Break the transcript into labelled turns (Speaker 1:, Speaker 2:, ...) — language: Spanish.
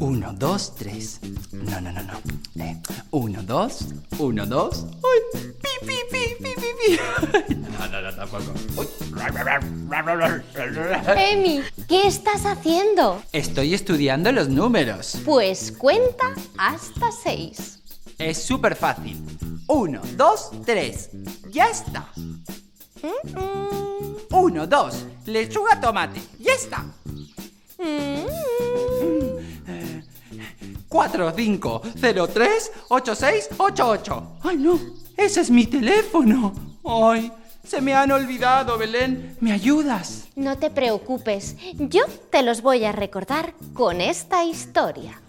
Speaker 1: Uno, dos, tres. No, no, no, no. Eh, uno, dos, uno, dos. ¡Uy! ¡Pi, pi, pi, pi, pi, pi! No, no, no, tampoco. Uy.
Speaker 2: Emi, ¿qué estás haciendo?
Speaker 1: Estoy estudiando los números.
Speaker 2: Pues cuenta hasta seis.
Speaker 1: Es súper fácil. Uno, dos, tres. Ya está. Uno, dos. Lechuga, tomate. Ya está.
Speaker 2: Mm.
Speaker 1: 4, 5, 0, 3, 8, 6, 8, 8. ¡Ay, no! ¡Ese es mi teléfono! ¡Ay! Se me han olvidado, Belén. ¿Me ayudas?
Speaker 2: No te preocupes, yo te los voy a recordar con esta historia.